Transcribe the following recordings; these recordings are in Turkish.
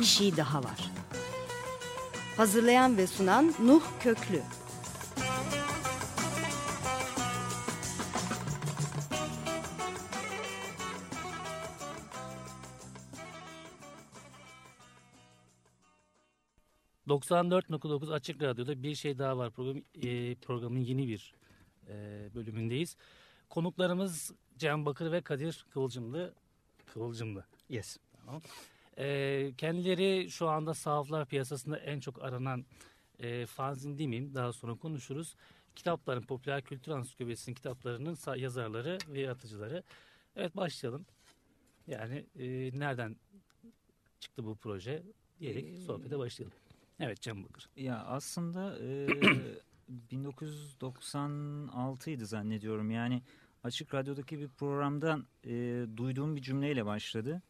kişi daha var. Hazırlayan ve sunan Nuh Köklü. ...94.9 Açık Radyo'da bir şey daha var program, e, programın yeni bir e, bölümündeyiz. Konuklarımız Cem Bakır ve Kadir Kıvılcımlı. Kıvılcımlı. Yes. Tamam. E, kendileri şu anda sahaflar piyasasında en çok aranan e, fanzin demeyeyim daha sonra konuşuruz. Kitapların, popüler kültür ansiklopedisinin kitaplarının yazarları ve yaratıcıları. Evet başlayalım. Yani e, nereden çıktı bu proje diyerek ee, sohbete başlayalım. Evet Cem Bakır. Ya aslında e, 1996 idi zannediyorum. Yani Açık Radyo'daki bir programdan e, duyduğum bir cümleyle başladı.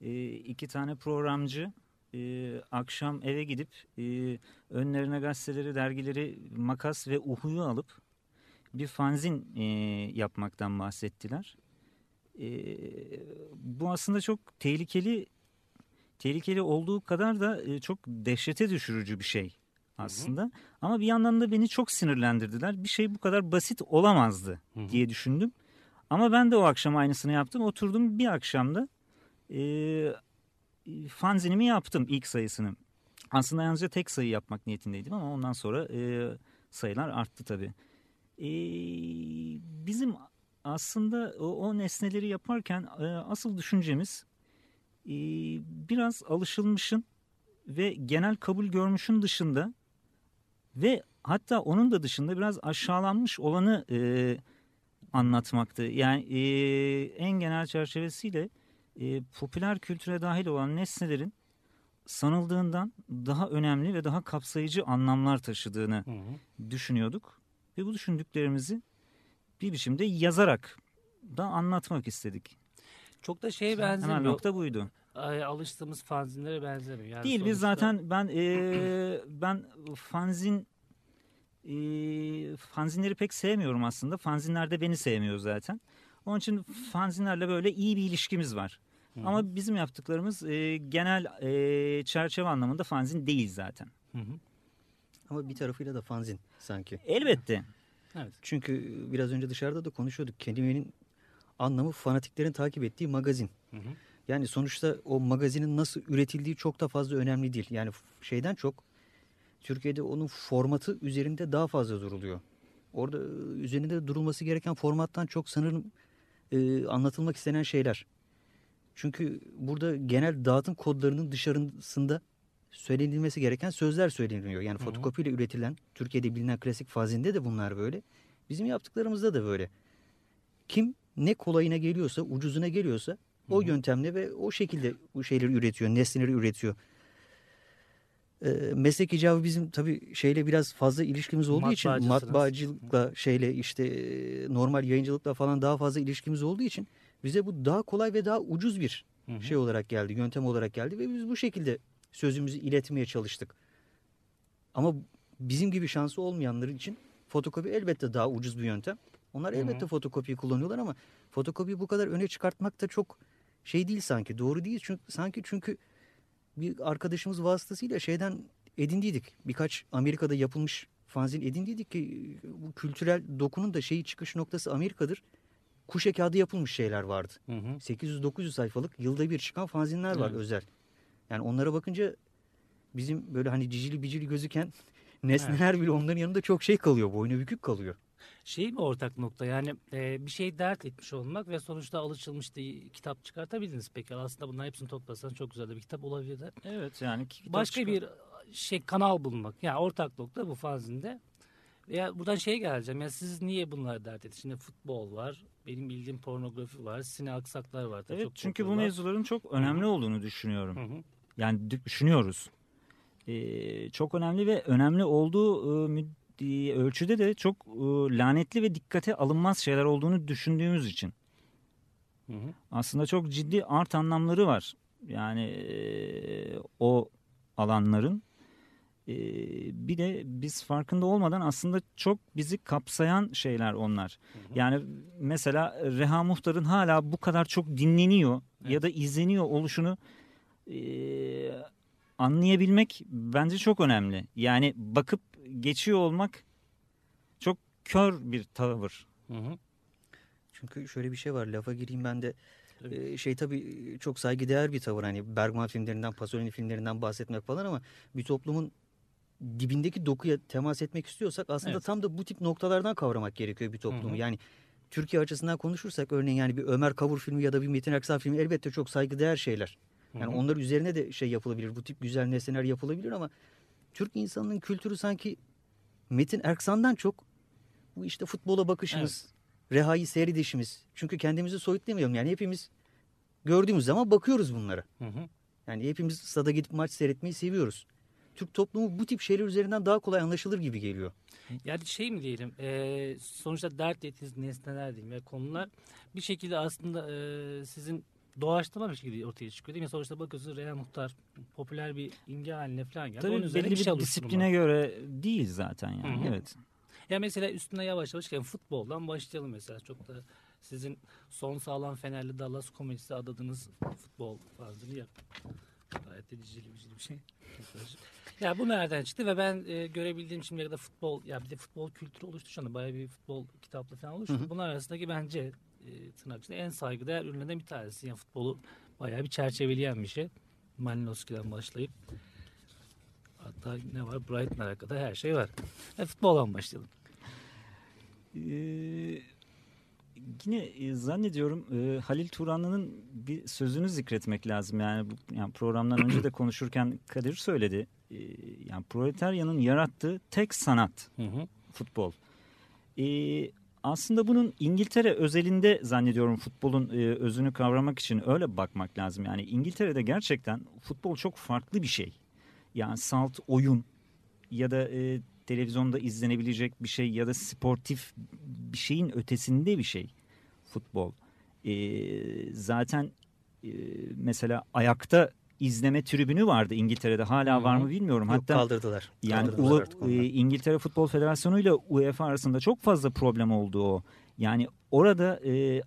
E, iki tane programcı e, akşam eve gidip e, önlerine gazeteleri, dergileri, makas ve uhuyu alıp bir fanzin e, yapmaktan bahsettiler. E, bu aslında çok tehlikeli tehlikeli olduğu kadar da e, çok dehşete düşürücü bir şey aslında. Hı hı. Ama bir yandan da beni çok sinirlendirdiler. Bir şey bu kadar basit olamazdı hı hı. diye düşündüm. Ama ben de o akşam aynısını yaptım. Oturdum bir akşamda e, fanzinimi yaptım ilk sayısını. Aslında yalnızca tek sayı yapmak niyetindeydim ama ondan sonra e, sayılar arttı tabii. E, bizim aslında o, o nesneleri yaparken e, asıl düşüncemiz e, biraz alışılmışın ve genel kabul görmüşün dışında ve hatta onun da dışında biraz aşağılanmış olanı e, anlatmaktı. Yani e, en genel çerçevesiyle e, popüler kültüre dahil olan nesnelerin sanıldığından daha önemli ve daha kapsayıcı anlamlar taşıdığını hı hı. düşünüyorduk. Ve bu düşündüklerimizi bir biçimde yazarak da anlatmak istedik. Çok da şeye benzemiyor. Hemen nokta buydu. Ay, alıştığımız fanzinlere benzemiyor. Yani Değil sonuçta... biz zaten ben e, ben fanzin e, fanzinleri pek sevmiyorum aslında. Fanzinler de beni sevmiyor zaten. Onun için fanzinlerle böyle iyi bir ilişkimiz var. Hı -hı. Ama bizim yaptıklarımız e, genel e, çerçeve anlamında fanzin değil zaten. Hı -hı. Ama bir tarafıyla da fanzin sanki. Elbette. Evet. Çünkü biraz önce dışarıda da konuşuyorduk. Kelimenin anlamı fanatiklerin takip ettiği magazin. Hı hı. Yani sonuçta o magazinin nasıl üretildiği çok da fazla önemli değil. Yani şeyden çok Türkiye'de onun formatı üzerinde daha fazla duruluyor. Orada e, üzerinde durulması gereken formattan çok sanırım e, anlatılmak istenen şeyler. Çünkü burada genel dağıtım kodlarının dışarısında söylenilmesi gereken sözler söyleniyor. Yani fotokopiyle üretilen Türkiye'de bilinen klasik fazinde de bunlar böyle. Bizim yaptıklarımızda da böyle. Kim ne kolayına geliyorsa, ucuzuna geliyorsa o Hı -hı. yöntemle ve o şekilde bu şeyleri üretiyor, nesneleri üretiyor. E, meslek icabı bizim tabii şeyle biraz fazla ilişkimiz olduğu için matbaacılıkla şeyle işte normal yayıncılıkla falan daha fazla ilişkimiz olduğu için bize bu daha kolay ve daha ucuz bir hı hı. şey olarak geldi, yöntem olarak geldi ve biz bu şekilde sözümüzü iletmeye çalıştık. Ama bizim gibi şansı olmayanlar için fotokopi elbette daha ucuz bir yöntem. Onlar elbette hı hı. fotokopiyi kullanıyorlar ama fotokopiyi bu kadar öne çıkartmak da çok şey değil sanki. Doğru değil çünkü sanki çünkü bir arkadaşımız vasıtasıyla şeyden edindiydik. Birkaç Amerika'da yapılmış fanzin edindiydik ki bu kültürel dokunun da şeyi çıkış noktası Amerika'dır. Kuşe kağıdı yapılmış şeyler vardı. 800-900 sayfalık yılda bir çıkan fanzinler var evet. özel. Yani onlara bakınca bizim böyle hani cicili bicili gözüken nesneler evet. bile onların yanında çok şey kalıyor. Boynu bükük kalıyor şey mi ortak nokta yani e, bir şey dert etmiş olmak ve sonuçta alışılmış diye kitap çıkartabildiniz peki aslında bunların hepsini toplasan çok güzel bir kitap olabilir de. Evet yani başka çıkar. bir şey kanal bulmak yani ortak nokta bu fanzinde. Ya buradan şeye geleceğim ya siz niye bunları dert ettiniz? Şimdi futbol var, benim bildiğim pornografi var, sine aksaklar var. Evet çok çünkü bu mevzuların çok önemli olduğunu düşünüyorum. Hı -hı. Yani düşünüyoruz. Ee, çok önemli ve önemli olduğu e, ölçüde de çok e, lanetli ve dikkate alınmaz şeyler olduğunu düşündüğümüz için. Hı hı. Aslında çok ciddi art anlamları var. Yani e, o alanların. E, bir de biz farkında olmadan aslında çok bizi kapsayan şeyler onlar. Hı hı. Yani mesela Reha Muhtar'ın hala bu kadar çok dinleniyor evet. ya da izleniyor oluşunu... E, anlayabilmek bence çok önemli. Yani bakıp geçiyor olmak çok kör bir tavır. Hı hı. Çünkü şöyle bir şey var lafa gireyim ben de. Ee, şey tabii çok saygıdeğer bir tavır hani Bergman filmlerinden Pasolini filmlerinden bahsetmek falan ama bir toplumun dibindeki dokuya temas etmek istiyorsak aslında Evet. tam da bu tip noktalardan kavramak gerekiyor bir toplumu. Hı hı. Yani Türkiye açısından konuşursak örneğin yani bir Ömer Kavur filmi ya da bir Metin Erksan filmi elbette çok saygıdeğer şeyler. Yani Hı hı. onlar üzerine de şey yapılabilir. Bu tip güzel nesneler yapılabilir ama Türk insanının kültürü sanki Metin Erksan'dan çok bu işte futbola bakışımız, rehayı seyredişimiz. Çünkü kendimizi soyutlamayalım. Yani hepimiz gördüğümüz zaman bakıyoruz bunlara. Hı hı. Yani hepimiz stada gidip maç seyretmeyi seviyoruz. Türk toplumu bu tip şeyler üzerinden daha kolay anlaşılır gibi geliyor. Yani şey mi diyelim e, sonuçta dert ettiğiniz nesneler diyeyim ve konular bir şekilde aslında e, sizin doğaçlama bir şekilde ortaya çıkıyor değil mi? Sonuçta bakıyorsunuz Real Muhtar popüler bir imge haline falan geldi. Onun Tabii üzerine belli bir şey disipline oluşturma. göre değil zaten yani. Hı hı. Evet. Ya mesela üstüne yavaş yavaş gelin futboldan başlayalım mesela çok da sizin son sağlam Fenerli Dallas komedisi adadığınız futbol fanzini yap. Gayet de bicili bir şey. ya bu nereden çıktı ve ben e, görebildiğim şimdiye kadar futbol ya bir de futbol kültürü oluştu şu anda bayağı bir futbol kitaplı falan oluştu. Hı hı. Bunlar arasındaki bence e, tırnak içinde en saygıdeğer ürünlerden bir tanesi. Yani futbolu bayağı bir çerçeveleyen bir şey. Malinowski'den başlayıp hatta ne var Brighton'a kadar her şey var. E, futboldan başlayalım. Ee, yine e, zannediyorum e, Halil Turanlı'nın bir sözünü zikretmek lazım. Yani, bu, yani programdan önce de konuşurken Kadir söyledi. Ee, yani proletaryanın yarattığı tek sanat Hı hı. futbol. Ee, aslında bunun İngiltere özelinde zannediyorum futbolun e, özünü kavramak için öyle bakmak lazım. Yani İngiltere'de gerçekten futbol çok farklı bir şey. Yani salt oyun ya da e, televizyonda izlenebilecek bir şey ya da sportif bir şeyin ötesinde bir şey futbol. Ee, zaten e, mesela ayakta izleme tribünü vardı İngiltere'de hala Hı var hı. mı bilmiyorum. Yok, Hatta kaldırdılar. yani Kaldırdılar onları. e, İngiltere Futbol Federasyonu ile UEFA arasında çok fazla problem oldu o. Yani orada e,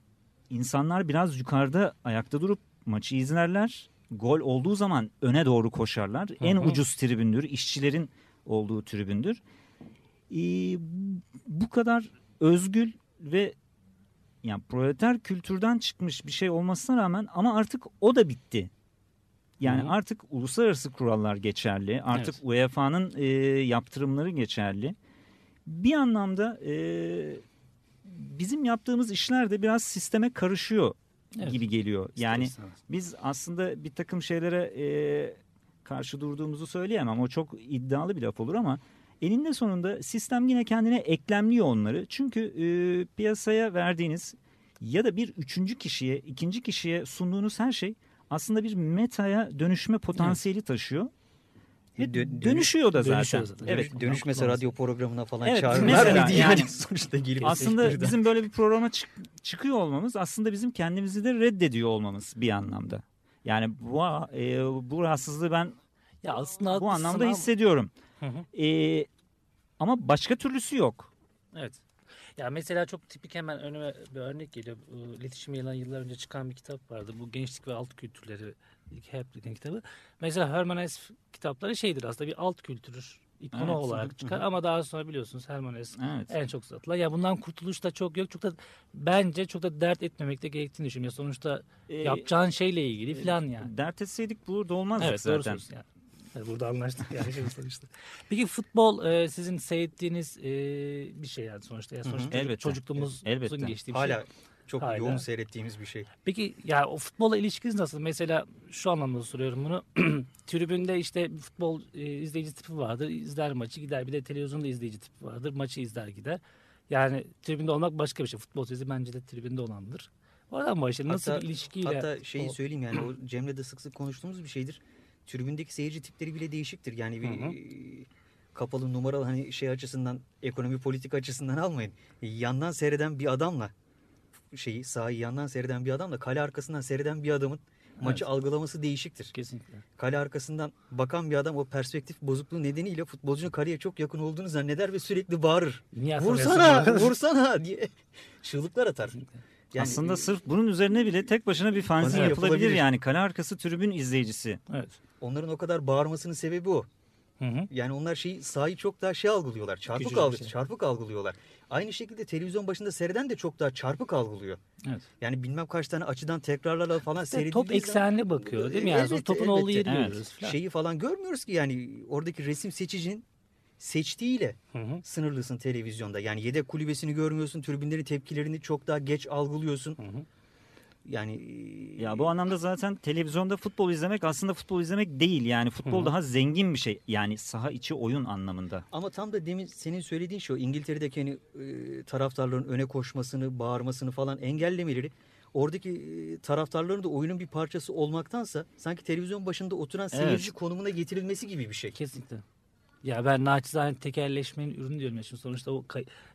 insanlar biraz yukarıda ayakta durup maçı izlerler. Gol olduğu zaman öne doğru koşarlar. En hı. ucuz tribündür. işçilerin olduğu tribündür. E, bu kadar özgül ve yani proleter kültürden çıkmış bir şey olmasına rağmen ama artık o da bitti. Yani Hı artık uluslararası kurallar geçerli. Artık Evet. UEFA'nın e, yaptırımları geçerli. Bir anlamda e, bizim yaptığımız işler de biraz sisteme karışıyor Evet. gibi geliyor. Yani biz aslında bir takım şeylere e, karşı durduğumuzu söyleyemem. O çok iddialı bir laf olur ama eninde sonunda sistem yine kendine eklemliyor onları. Çünkü e, piyasaya verdiğiniz ya da bir üçüncü kişiye, ikinci kişiye sunduğunuz her şey aslında bir metaya dönüşme potansiyeli taşıyor. Ve Dö- dönüş- dönüşüyor da zaten. dönüşüyor zaten. Evet. Dönüş, dönüş mesela radyo programına falan Evet, çağırırlar mesela mıydı yani, yani sonuçta gelip Aslında bizim böyle bir programa çık- çıkıyor olmamız aslında bizim kendimizi de reddediyor olmamız bir anlamda. Yani bu e, bu rahatsızlığı ben Ya aslında bu anlamda ama- hissediyorum. Hı hı. E, ama başka türlüsü yok. Evet. Ya mesela çok tipik hemen önüme bir örnek geliyor. İletişim yılan yıllar önce çıkan bir kitap vardı. Bu gençlik ve alt kültürleri Heplik'in kitabı. Mesela Herman Hesse kitapları şeydir aslında bir alt kültür ikonu Evet. olarak çıkar ama daha sonra biliyorsunuz Herman Hesse Evet. en çok satılan. Ya bundan kurtuluş da çok yok. Çok da bence çok da dert etmemekte gerektiğini düşünüyorum. Ya sonuçta E, yapacağın şeyle ilgili falan yani. Dert etseydik burada olmazdık Evet doğru zaten. söylüyorsun. Yani. Burada anlaştık yani şey sonuçta. Peki futbol e, sizin seyrettiğiniz e, bir şey yani sonuçta. Yani Hı hı. sonuçta Elbette. çocukluğumuzun Elbette. geçtiği bir şey. Hala çok Hala. yoğun seyrettiğimiz bir şey. Peki ya o futbola ilişkiniz nasıl? Mesela şu anlamda soruyorum bunu. Tribünde işte bir futbol e, izleyici tipi vardır. İzler maçı gider. Bir de televizyonda izleyici tipi vardır. Maçı izler gider. Yani tribünde olmak başka bir şey. Futbol sesi bence de tribünde olandır. Oradan başlayalım. Nasıl Hatta- bir ilişkiyle? Hatta şeyi o- söyleyeyim yani o Cem'le de sık sık konuştuğumuz bir şeydir. Tribündeki seyirci tipleri bile değişiktir. Yani bir Hı hı. e, kapalı numaralı hani şey açısından ekonomi politik açısından almayın. Yandan seyreden bir adamla şeyi sahayı yandan seyreden bir adamla kale arkasından seyreden bir adamın maçı algılaması değişiktir. Kesinlikle. Kale arkasından bakan bir adam o perspektif bozukluğu nedeniyle futbolcunun kaleye çok yakın olduğunu zanneder ve sürekli bağırır. Niye Vursana, vursana diye çığlıklar atar. Yani, Aslında e, sırf bunun üzerine bile tek başına bir fanzin yapılabilir, yapılabilir. yani. Kale arkası tribün izleyicisi. Evet. onların o kadar bağırmasının sebebi o. Hı hı. Yani onlar şeyi sahayı çok daha şey algılıyorlar. Çarpık Küçücük algı, şey. çarpık algılıyorlar. Aynı şekilde televizyon başında seyreden de çok daha çarpık algılıyor. Evet. Yani bilmem kaç tane açıdan tekrarlarla falan İşte seyredildiği top eksenli bakıyor değil mi? Yani Elbette, topun olduğu elbette. yeri Evet. görüyoruz falan. Şeyi falan görmüyoruz ki yani oradaki resim seçicinin seçtiğiyle Hı hı. sınırlısın televizyonda. Yani yedek kulübesini görmüyorsun, tribünlerin tepkilerini çok daha geç algılıyorsun. Hı hı. Yani Ya bu anlamda zaten televizyonda futbol izlemek aslında futbol izlemek değil. Yani futbol Hı. daha zengin bir şey. Yani saha içi oyun anlamında. Ama tam da demin senin söylediğin şey o İngiltere'deki hani e, taraftarların öne koşmasını, bağırmasını falan engellemeleri oradaki e, taraftarların da oyunun bir parçası olmaktansa sanki televizyon başında oturan Evet. seyirci konumuna getirilmesi gibi bir şey. Kesinlikle. Ya ben naçizane tekerleşmenin ürünü diyorum. ya. Şimdi sonuçta o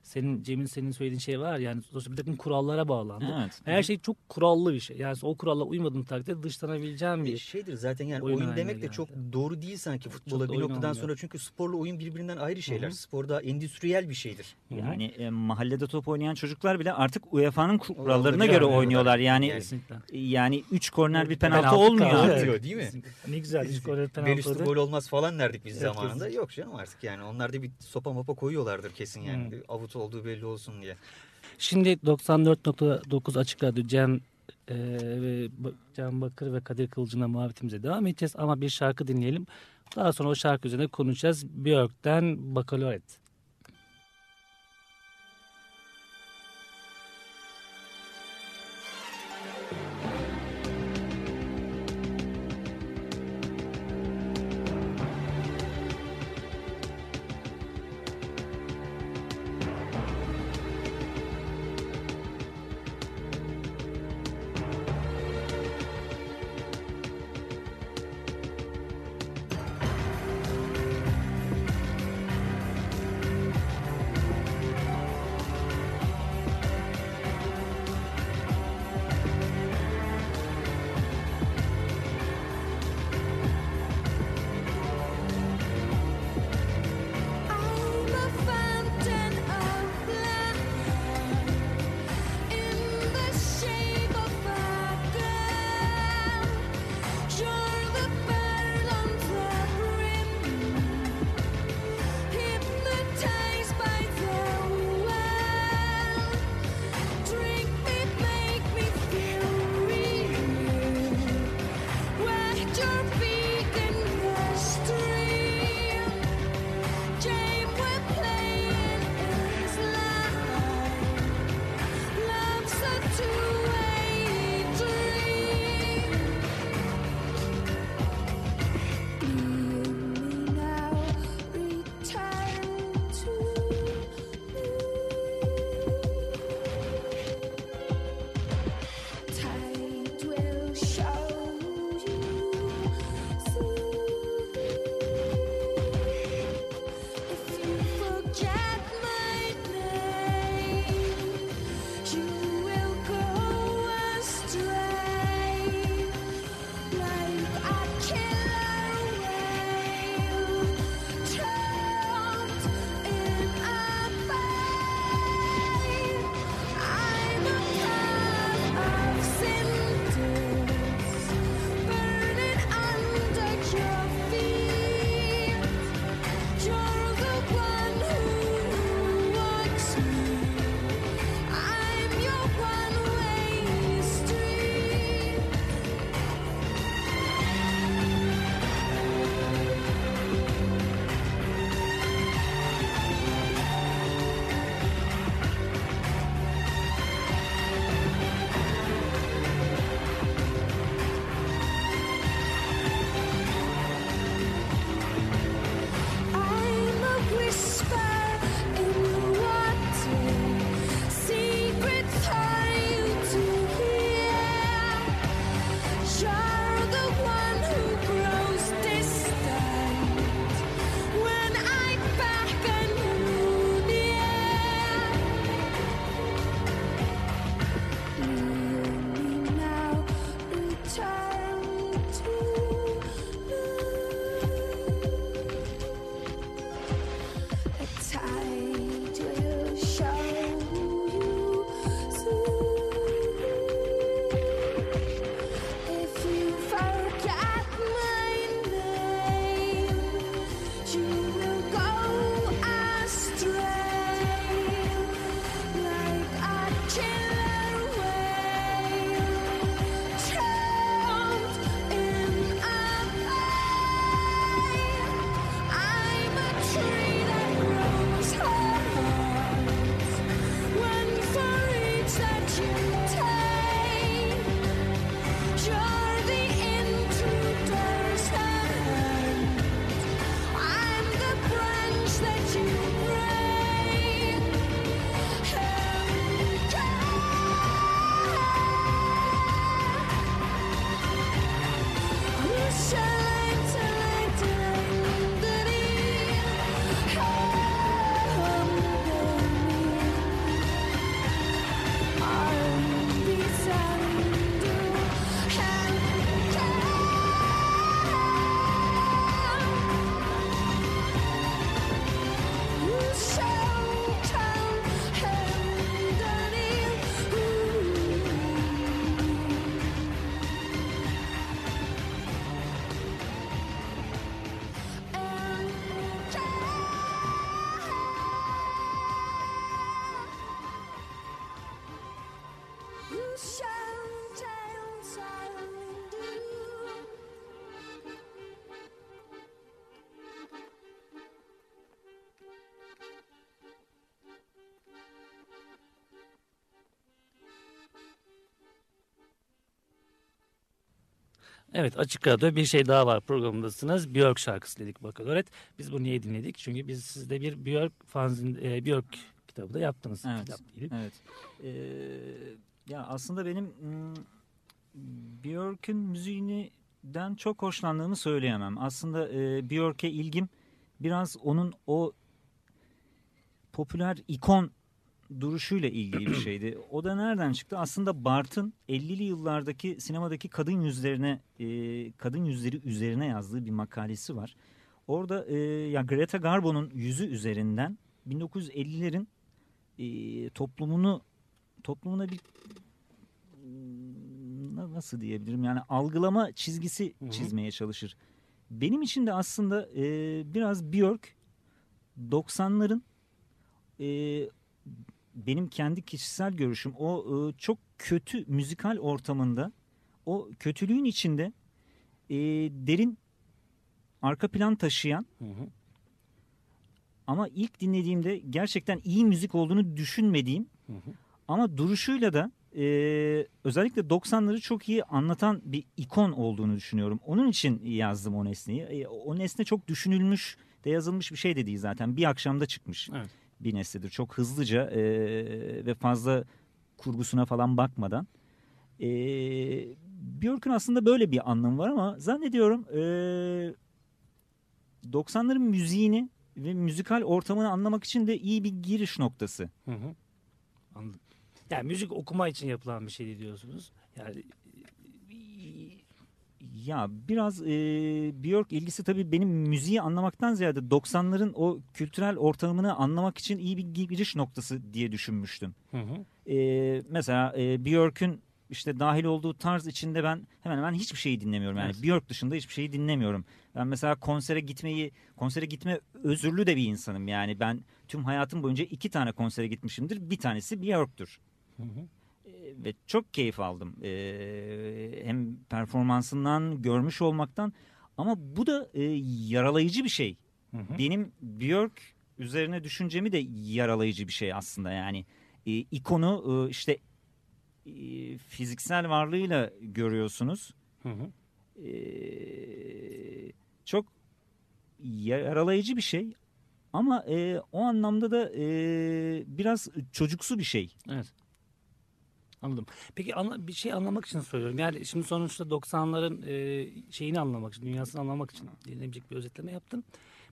senin Cem'in senin söylediğin şey var yani sonuçta bir takım kurallara bağlandı. Evet. Her şey çok kurallı bir şey. Yani o kurala uymadığın takdirde dışlanabileceğin E, bir Şeydir zaten yani Oyun oyun, demek de geldi. çok doğru değil sanki futbola bir noktadan olmuyor. sonra çünkü sporla oyun birbirinden ayrı şeyler. Hı hı. Spor daha endüstriyel bir şeydir. Yani e, mahallede top oynayan çocuklar bile artık UEFA'nın kurallarına göre oynuyorlar. Yani Yani- kesinlikle. yani 3 korner bir penaltı, Penaltı olmuyor. artık. Değil mi? Ne güzel. Üç gol penaltı Bel üstü gol olmaz falan derdik biz Evet, zamanında. kesin. Yok canım artık yani. Onlar da bir sopa mopa koyuyorlardır kesin yani. Hı. Avut olduğu belli olsun diye. Şimdi 94.9 Açık Radyo Cem e, Can Bakır ve Kadir Kılıcı'na muhabbetimize devam edeceğiz. Ama bir şarkı dinleyelim. Daha sonra o şarkı üzerine konuşacağız. Björk'ten Bakaloret. shine, Evet Açık Radyo bir şey daha var programındasınız. Björk şarkısı dedik Bakalöret. Biz bunu niye dinledik? Çünkü biz sizde bir Björk fanzin, e, Björk kitabı da yaptınız. Evet. Kitap. Evet. Ee, ya aslında benim Björk'ün müziğinden çok hoşlandığımı söyleyemem. Aslında e, Björk'e ilgim biraz onun o popüler ikon duruşuyla ilgili bir şeydi. O da nereden çıktı? Aslında Bart'ın 50'li yıllardaki sinemadaki kadın yüzlerine e, kadın yüzleri üzerine yazdığı bir makalesi var. Orada e, ya Greta Garbo'nun yüzü üzerinden 1950'lerin e, toplumunu toplumuna bir na- nasıl diyebilirim yani algılama çizgisi Hı hı. çizmeye çalışır. Benim için de aslında e, biraz Björk 90'ların e, benim kendi kişisel görüşüm o e, çok kötü müzikal ortamında o kötülüğün içinde e, derin arka plan taşıyan Hı hı. ama ilk dinlediğimde gerçekten iyi müzik olduğunu düşünmediğim Hı hı. ama duruşuyla da e, özellikle 90'ları çok iyi anlatan bir ikon olduğunu düşünüyorum. Onun için yazdım o nesneyi. E, o nesne çok düşünülmüş de yazılmış bir şey de değil zaten. Bir akşamda çıkmış Evet. Bir nesnedir. Çok hızlıca e, ve fazla kurgusuna falan bakmadan. E, Björk'ün aslında böyle bir anlamı var ama zannediyorum e, 90'ların müziğini ve müzikal ortamını anlamak için de iyi bir giriş noktası. Hı hı. Anladım. Yani müzik okuma için yapılan bir şey diyorsunuz. Yani Ya biraz e, Björk ilgisi tabii benim müziği anlamaktan ziyade 90'ların o kültürel ortamını anlamak için iyi bir giriş noktası diye düşünmüştüm. hı hı. E, mesela e, Björk'ün işte dahil olduğu tarz içinde ben hemen hemen hiçbir şeyi dinlemiyorum. Yani Evet. Björk dışında hiçbir şeyi dinlemiyorum. Ben mesela konsere gitmeyi, konsere gitme özürlü de bir insanım. Yani ben tüm hayatım boyunca iki tane konsere gitmişimdir. Bir tanesi Björk'tür Hı hı. Ve çok keyif aldım. Ee, hem performansından görmüş olmaktan ama bu da e, yaralayıcı bir şey. Hı hı. Benim Björk üzerine düşüncemi de yaralayıcı bir şey aslında yani. E, ikonu e, işte e, fiziksel varlığıyla görüyorsunuz. Hı hı. E, çok yaralayıcı bir şey ama e, o anlamda da e, biraz çocuksu bir şey. Evet. Anladım. Peki anla- bir şey anlamak için soruyorum. Yani şimdi sonuçta 90'ların e, şeyini anlamak için, dünyasını anlamak için denilebilecek bir özetleme yaptın.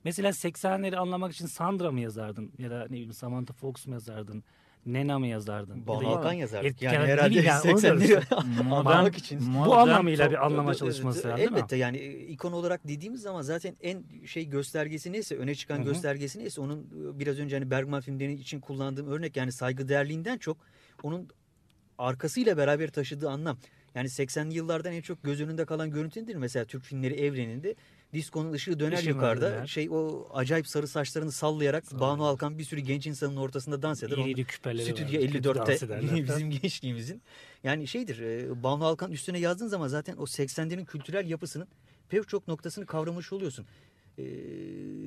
Mesela 80'leri anlamak için Sandra mı yazardın? Ya da ne bileyim Samantha Fox mu yazardın? Nena mı yazardın? Ya Banu da- Alkan yazardık. Yani yaratı herhalde yani, onu 80'leri diyorum. anlamak için. Bu anlamıyla bir anlama çalışması evet, lazım? Elbette yani e, ikon olarak dediğimiz zaman zaten en şey göstergesi neyse öne çıkan Hı hı. göstergesi neyse onun e, biraz önce hani Bergman filmleri için kullandığım örnek yani saygıdeğerliğinden çok onun arkasıyla beraber taşıdığı anlam. Yani 80'li yıllardan en çok göz önünde kalan görüntü nedir? Mesela Türk filmleri evreninde diskonun ışığı döner Işığı yukarıda. döner. Şey o acayip sarı saçlarını sallayarak Banu Alkan bir sürü genç insanın ortasında dans eder. İri iri küpeleri Stüdyo var. Kötü dans 54'te ederler. bizim gençliğimizin. Yani şeydir e, Banu Alkan üstüne yazdığın zaman zaten o 80'lerin kültürel yapısının pek çok noktasını kavramış oluyorsun. E,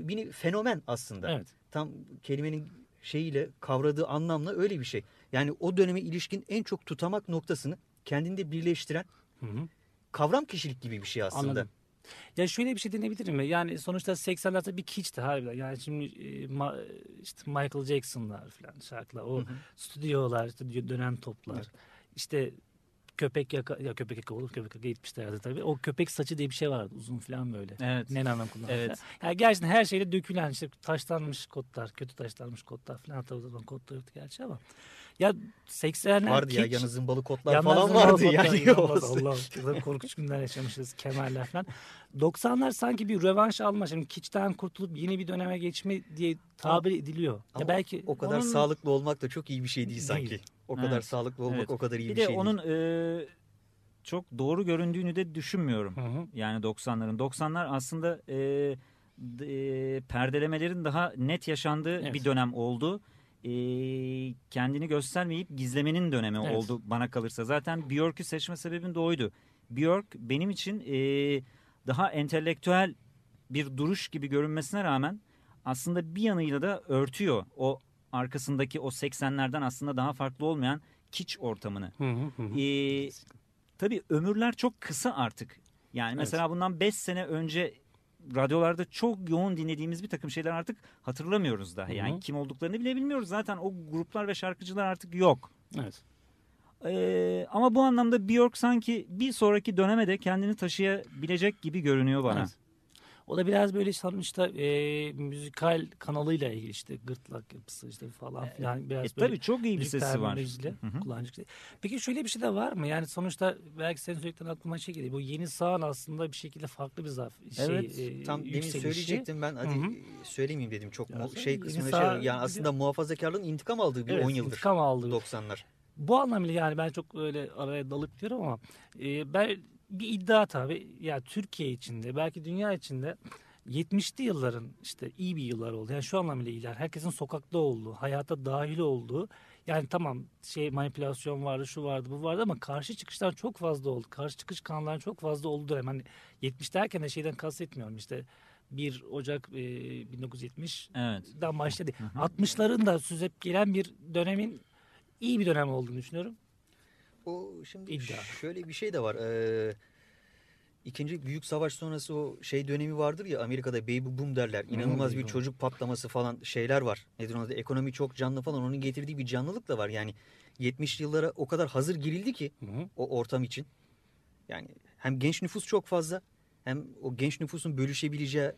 bir fenomen aslında. Evet. Tam kelimenin şeyiyle kavradığı anlamla öyle bir şey. Yani o döneme ilişkin en çok tutamak noktasını kendinde birleştiren Hı hı. kavram kişilik gibi bir şey aslında. Anladım. Ya şöyle bir şey denebilir mi? Yani sonuçta 80'lerde bir kiçti harbiden. Yani şimdi e, ma- işte Michael Jackson'lar falan şarkılar. O stüdyolar, stüdyo dönen toplar. Evet. İşte köpek yaka, ya köpek yaka olur, köpek yaka 70'lerde tabii. O köpek saçı diye bir şey vardı uzun falan böyle. Evet. Nena'nın kullandığı. Evet. falan. Yani gerçekten her şeyde dökülen işte taşlanmış kotlar, kötü taşlanmış kotlar falan. Tabii o zaman kotlar yoktu gerçi ama. Ya 80'ler Vardı ya kiç- yanı zımbalı kotlar falan zımbalı vardı kotlar, yani. inanılmaz. O- Allah Allah korkunç günler yaşamışız kemerler falan. 90'lar sanki bir rövanş alma şimdi kiçten kurtulup yeni bir döneme geçme diye tabir ediliyor. Ama ya belki o kadar onun- sağlıklı olmak da çok iyi bir şey değil sanki. Değil. O kadar Evet. sağlıklı olmak Evet. o kadar iyi Bir bir, de şey onun değil. e, çok doğru göründüğünü de düşünmüyorum. Hı hı. Yani 90'ların. 90'lar aslında e, e, perdelemelerin daha net yaşandığı Evet. bir dönem oldu. E, kendini göstermeyip gizlemenin dönemi Evet. oldu bana kalırsa. Zaten Björk'ü seçme sebebim de oydu. Björk benim için e, daha entelektüel bir duruş gibi görünmesine rağmen aslında bir yanıyla da örtüyor o arkasındaki o 80'lerden aslında daha farklı olmayan kiç ortamını. Hı hı hı hı. Ee, tabii ömürler çok kısa artık. Yani Evet. mesela bundan 5 sene önce radyolarda çok yoğun dinlediğimiz bir takım şeyler artık hatırlamıyoruz daha. Hı hı. Yani kim olduklarını bile bilmiyoruz. Zaten o gruplar ve şarkıcılar artık yok. Evet. Ee, ama bu anlamda Björk sanki bir sonraki döneme de kendini taşıyabilecek gibi görünüyor bana. Evet. O da biraz böyle sonuçta e, müzikal kanalıyla ilgili işte gırtlak yapısı işte falan filan biraz E, böyle tabii çok iyi bir sesi var. kullanıcı. Peki şöyle bir şey de var mı? Yani sonuçta belki senin söylediklerin aklıma şey geliyor. Bu yeni sağın aslında bir şekilde farklı bir zaf şey, Evet, e, Tam demin söyleyecektim ben hadi Hı hı. söylemeyeyim dedim çok Ya şey kısmına sağ- şey yani aslında muhafazakarlığın intikam aldığı bir Evet, 10 yıldır. intikam aldı. 90'lar. Bu anlamıyla yani ben çok öyle araya dalıp diyorum ama e, ben bir iddia tabii ya Türkiye içinde belki dünya içinde 70'li yılların işte iyi bir yıllar oldu. Yani şu anlamıyla iyiler. Herkesin sokakta olduğu, hayata dahil olduğu. Yani tamam şey manipülasyon vardı, şu vardı, bu vardı ama karşı çıkışlar çok fazla oldu. Karşı çıkış kanalların çok fazla olduğu dönem. Hani 70 derken de şeyden kastetmiyorum işte 1 Ocak e, 1970 Evet. başladı. 60'ların da süzüp gelen bir dönemin iyi bir dönem olduğunu düşünüyorum. O şimdi İddia. şöyle bir şey de var. Ee, İkinci Büyük Savaş sonrası o şey dönemi vardır ya Amerika'da baby boom derler. İnanılmaz bir çocuk patlaması falan şeyler var. Nedir onun adı? Ekonomi çok canlı falan. Onun getirdiği bir canlılık da var. Yani 70'li yıllara o kadar hazır girildi ki o ortam için. Yani hem genç nüfus çok fazla hem o genç nüfusun bölüşebileceği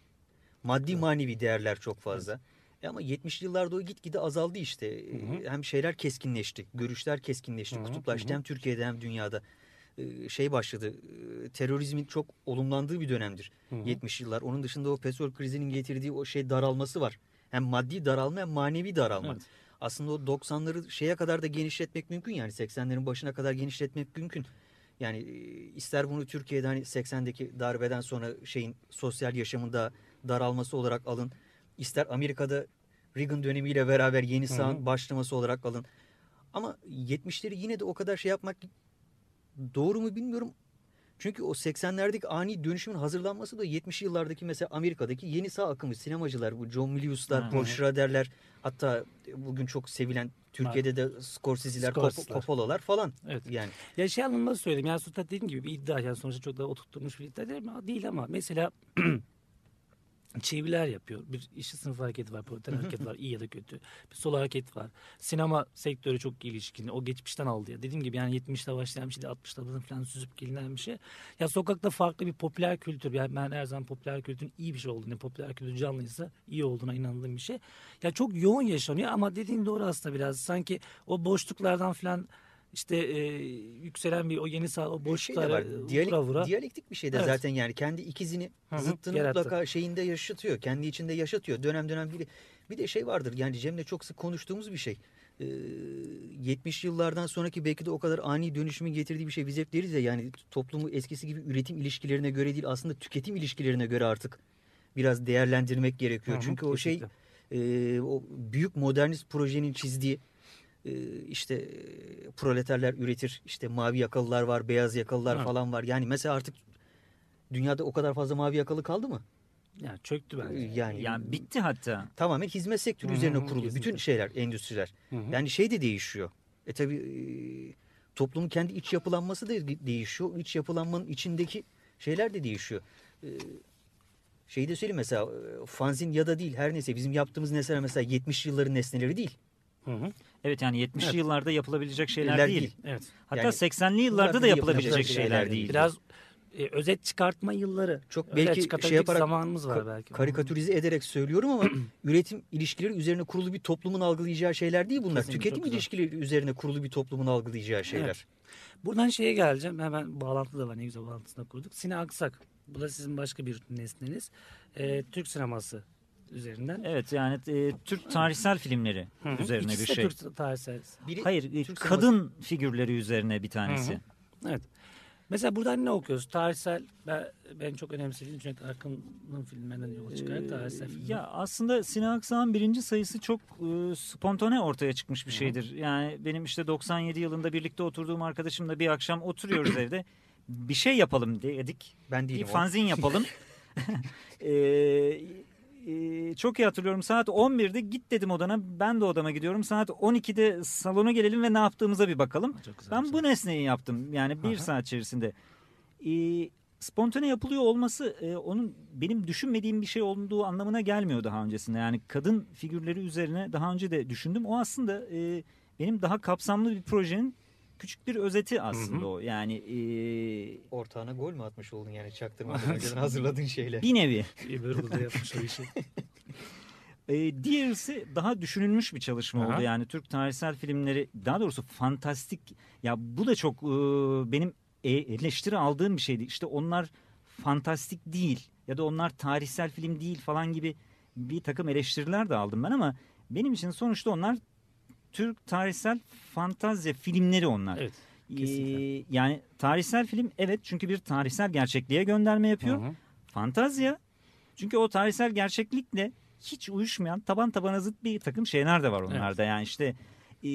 maddi manevi değerler çok fazla. E ama 70'li yıllarda o gitgide azaldı işte. E, Hem şeyler keskinleşti, görüşler keskinleşti, Hı hı, kutuplaştı hı hı. hem Türkiye'de hem dünyada. E, Şey başladı, terörizmin çok olumlandığı bir dönemdir 70 yıllar. Onun dışında o petrol krizinin getirdiği o şey daralması var. Hem maddi daralma hem manevi daralma. Evet. Aslında o 90'ları şeye kadar da genişletmek mümkün yani 80'lerin başına kadar genişletmek mümkün. Yani ister bunu Türkiye'de hani 80'deki darbeden sonra şeyin sosyal yaşamında daralması olarak alın. İster Amerika'da Reagan dönemiyle beraber yeni sağın başlaması olarak alın. Ama 70'leri yine de o kadar şey yapmak doğru mu bilmiyorum. Çünkü o 80'lerdeki ani dönüşümün hazırlanması da 70'li yıllardaki mesela Amerika'daki yeni sağ akımı sinemacılar bu John Milius'lar. Paul Schrader'ler hatta bugün çok sevilen Türkiye'de de Scorsese'ler. Coppola'lar falan. Evet. Yani Ya şey anlamda söyleyeyim. Yani sonuçta dediğim gibi bir iddia. Yani sonuçta çok da oturtulmuş bir iddia değil, ama, değil ama mesela çeviriler yapıyor. Bir işçi sınıf hareketi var, proleter hareket var, iyi ya da kötü. Bir sol hareket var. Sinema sektörü çok gelişkin. O geçmişten aldı ya. Dediğim gibi yani 70'te başlayan bir şey de 60'larda falan süzüp gelinen bir şey. Ya sokakta farklı bir popüler kültür. Yani ben her zaman popüler kültürün iyi bir şey olduğunu, popüler kültür canlıysa iyi olduğuna inandığım bir şey. Ya çok yoğun yaşanıyor ama dediğin doğru aslında biraz. Sanki o boşluklardan falan işte e, yükselen bir o yeni sağ o şey de boşlukları var. vura Diyalek, vura. diyalektik bir şey de Evet. zaten yani kendi ikizini Hı hı, zıttını yarattı. mutlaka şeyinde yaşatıyor. Kendi içinde yaşatıyor. Dönem dönem bir, bir de şey vardır yani Cem'le çok sık konuştuğumuz bir şey. Ee, 70 yıllardan sonraki belki de o kadar ani dönüşümün getirdiği bir şey. Biz hep deriz ya yani toplumu eskisi gibi üretim ilişkilerine göre değil aslında tüketim ilişkilerine göre artık biraz değerlendirmek gerekiyor. Hı hı, Çünkü o şey e, o büyük modernist projenin çizdiği e, işte e, proleterler üretir işte mavi yakalılar var beyaz yakalılar Evet. falan var yani mesela artık dünyada o kadar fazla mavi yakalı kaldı mı Yani çöktü E, bence. yani, Yani bitti hatta. tamamen hizmet sektörü Hı hı, üzerine kurulu kesinlikle. bütün şeyler endüstriler Hı hı. yani şey de değişiyor e tabi toplumun kendi iç yapılanması da değişiyor iç yapılanmanın içindeki şeyler de değişiyor e, şeyi de söyleyeyim mesela e, fanzin ya da değil her neyse bizim yaptığımız nesneler mesela 70 yılların nesneleri değil Hı hı. Evet yani 70'li Evet. yıllarda yapılabilecek şeyler değil. değil. Evet. Hatta Yani 80'li yıllarda da yapılabilecek yapılabilecek şeyler şeyler değil. Biraz e, özet çıkartma yılları. Çok belki şey yaparak zamanımız var belki. karikatürize ederek söylüyorum ama üretim ilişkileri üzerine kurulu bir toplumun algılayacağı şeyler değil bunlar. Kesinlikle, Tüketim ilişkileri üzerine kurulu bir toplumun algılayacağı şeyler. Evet. Buradan şeye geleceğim. Hemen bağlantı da var. Ne güzel bağlantısını kurduk. Sine Aksak. Bu da sizin başka bir nesneniz. E, Türk sineması üzerinden. Evet yani e, Türk tarihsel filmleri Hı hı. üzerine İkisi bir şey. Türk tarihsel. Biri Hayır e, Türk kadın figürleri üzerine bir Hı tanesi. hı. Evet. Mesela buradan ne okuyoruz? Tarihsel, ben, ben çok önemsediğim Cüneyt Arkın'ın filmlerinden yola çıkarak Ee, tarihsel filmler. Ya aslında Sinan Akçağ'ın birinci sayısı çok e, spontane ortaya çıkmış bir şeydir. Yani benim işte 97 yılında birlikte oturduğum arkadaşımla bir akşam oturuyoruz evde. Bir şey yapalım dedik. Ben Bir değilim o. fanzin yapalım. Ee, e, çok iyi hatırlıyorum saat 11'de git dedim odana ben de odama gidiyorum saat 12'de salona gelelim ve ne yaptığımıza bir bakalım. Ben bu nesneyi yaptım yani bir Aha. saat içerisinde. Ee, spontane yapılıyor olması e, onun benim düşünmediğim bir şey olduğu anlamına gelmiyor daha öncesinde. Yani kadın figürleri üzerine daha önce de düşündüm. O aslında e, benim daha kapsamlı bir projenin küçük bir özeti aslında Hı hı. o. Yani e, Ortağına gol mü atmış oldun yani çaktırmadan önceden hazırladığın şeyle? bir nevi. İberulu da yapmış o işi. E, diğerisi daha düşünülmüş bir çalışma Aha. oldu. Yani Türk tarihsel filmleri daha doğrusu fantastik ya bu da çok e, benim eleştiri aldığım bir şeydi. İşte onlar fantastik değil ya da onlar tarihsel film değil falan gibi bir takım eleştiriler de aldım ben ama benim için sonuçta onlar Türk tarihsel fantazya filmleri onlar. Evet. Ee, kesinlikle. yani tarihsel film evet çünkü bir tarihsel gerçekliğe gönderme yapıyor. Hı hı. Fantazya çünkü o tarihsel gerçeklikle hiç uyuşmayan taban tabana zıt bir takım şeyler de var onlarda. Yani işte e,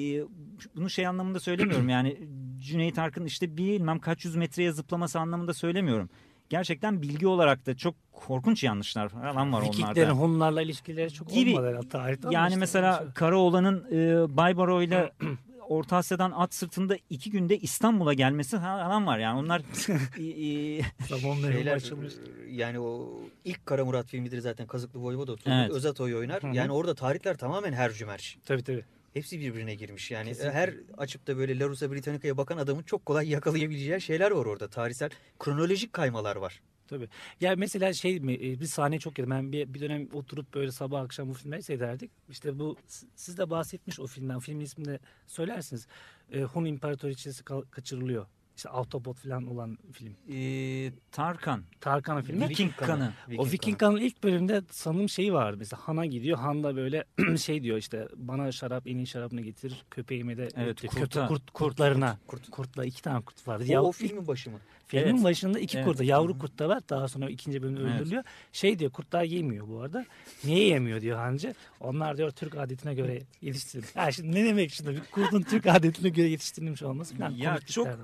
bunu şey anlamında söylemiyorum yani Cüneyt Arkın işte bilmem kaç yüz metreye zıplaması anlamında söylemiyorum. Gerçekten bilgi olarak da çok korkunç yanlışlar falan var Vikinglerin onlarda. Hunlarla ilişkileri çok Gibi. olmadı herhalde tarihte. Yani işte mesela öyle Karaoğlan'ın e, Baybaro'yla Orta Asya'dan at sırtında iki günde İstanbul'a gelmesi falan var. Yani onlar e, e, şey. Şeyler, açılmış. yani o ilk Kara Murat filmidir zaten Kazıklı Voyvoda Evet. Özatoy oynar. Hı hı. Yani orada tarihler tamamen hercümerç. Tabii tabii. Hepsi birbirine girmiş. Yani Kesinlikle. her açıp da böyle Larusa Britannica'ya bakan adamın çok kolay yakalayabileceği şeyler var orada. Tarihsel kronolojik kaymalar var. Tabii. Ya mesela şey mi e, bir sahne çok yedim. Ben bir, bir dönem oturup böyle sabah akşam bu filmleri seyrederdik. İşte bu siz de bahsetmiş o filmden. Filmin ismini de söylersiniz. E, Hun İmparatoriçesi ka- kaçırılıyor. İşte Autobot falan olan film. e, Tarkan, Tarkan'ın filmi. Viking kanı. O Viking Kan'ın ilk bölümünde sanırım şeyi vardı. Mesela Han'a gidiyor. Han da böyle şey diyor işte bana şarap en iyi şarabını getir. Köpeğime de Evet, kötü kurt, kurtlarına. Kurt. Kurtla iki tane kurt vardı. O, Ya, o filmin başı mı? Filmin Evet. başında iki Evet. kurda yavru kurt da var. Daha sonra ikinci bölümde Evet. öldürülüyor. Şey diyor kurtlar yemiyor bu arada. Niye yemiyor diyor hancı. Onlar diyor Türk adetine göre yetiştirilmiş. Ha şimdi ne demek şimdi bir kurdun Türk adetine göre yetiştirilmiş olması falan. Ya çok de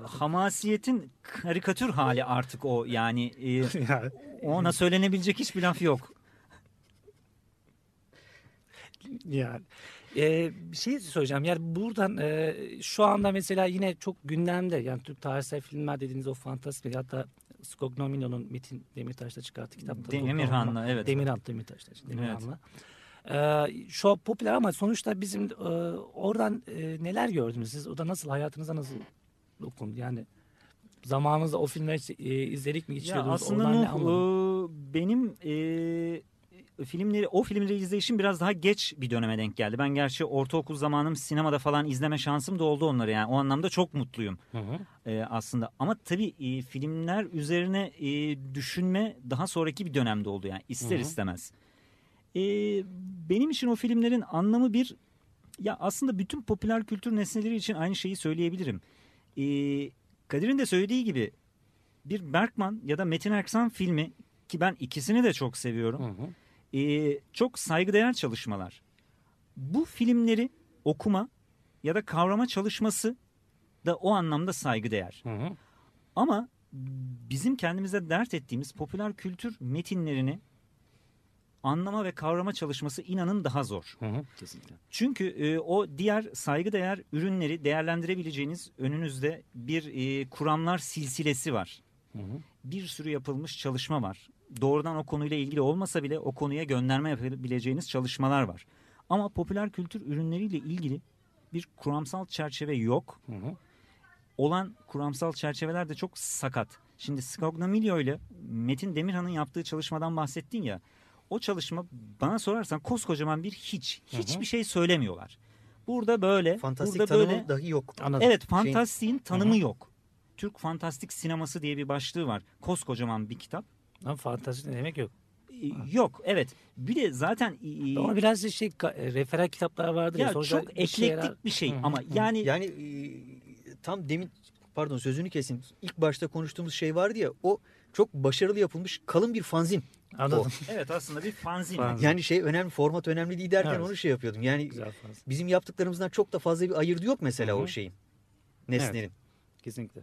var. hamasiyetin karikatür hali artık o. Yani e, ona söylenebilecek hiçbir laf yok. yani. Ee, bir şey söyleyeceğim. Yani buradan e, şu anda mesela yine çok gündemde. Yani Türk tarihsel filmler dediğiniz o fantastik hatta Skognomino'nun Metin Demirtaş'ta çıkarttığı kitapta. Demirhan'la evet. Demirhan Demirtaş'ta. Demirhan'la. Ee, şu popüler ama sonuçta bizim e, oradan e, neler gördünüz siz? O da nasıl hayatınıza nasıl dokundu? Yani zamanınızda o filmleri e, izledik mi Ya geçiriyordunuz? aslında Oradan Nuh, e, benim e, filmleri o filmleri izleyişim biraz daha geç bir döneme denk geldi. Ben gerçi ortaokul zamanım sinemada falan izleme şansım da oldu onları yani. O anlamda çok mutluyum Hı hı. e, aslında. Ama tabii e, filmler üzerine e, düşünme daha sonraki bir dönemde oldu yani ister Hı hı. istemez. E, benim için o filmlerin anlamı bir ya aslında bütün popüler kültür nesneleri için aynı şeyi söyleyebilirim. E, Kadir'in de söylediği gibi bir Bergman ya da Metin Erksan filmi ki ben ikisini de çok seviyorum. Hı hı. Ee, çok saygıdeğer çalışmalar. Bu filmleri okuma ya da kavrama çalışması da o anlamda saygıdeğer. Hı hı. Ama bizim kendimize dert ettiğimiz popüler kültür metinlerini anlama ve kavrama çalışması inanın daha zor. Hı hı. Kesinlikle. Çünkü e, o diğer saygıdeğer ürünleri değerlendirebileceğiniz önünüzde bir e, kuramlar silsilesi var. Hı hı. bir sürü yapılmış çalışma var. Doğrudan o konuyla ilgili olmasa bile o konuya gönderme yapabileceğiniz çalışmalar var. Ama popüler kültür ürünleriyle ilgili bir kuramsal çerçeve yok. Hı hı. Olan kuramsal çerçeveler de çok sakat. Şimdi Scognamiglio ile Metin Demirhan'ın yaptığı çalışmadan bahsettin ya. O çalışma bana sorarsan koskocaman bir hiç. Hiçbir şey söylemiyorlar. Burada böyle, Fantastik burada tanımı böyle dahi yok. Anladım. Evet fantastiğin tanımı Hı hı. yok. Türk fantastik sineması diye bir başlığı var. Koskocaman bir kitap. Ama fantastik ne demek yok. Ee, Yok evet. Bir de zaten Ama biraz şey e, referans kitaplar vardır ya. ya çok bir şeyler- eklektik bir şey ama yani Yani e, tam demin pardon sözünü kesin. İlk başta konuştuğumuz şey vardı ya o çok başarılı yapılmış kalın bir fanzin. Anladım. Evet aslında bir fanzin. Fanzin. Yani şey önemli format önemli değil derken Evet. onu şey yapıyordum. Yani bizim yaptıklarımızdan çok da fazla bir ayırdı yok mesela Hı hı. o şeyin. Nesnenin. Kesinlikle.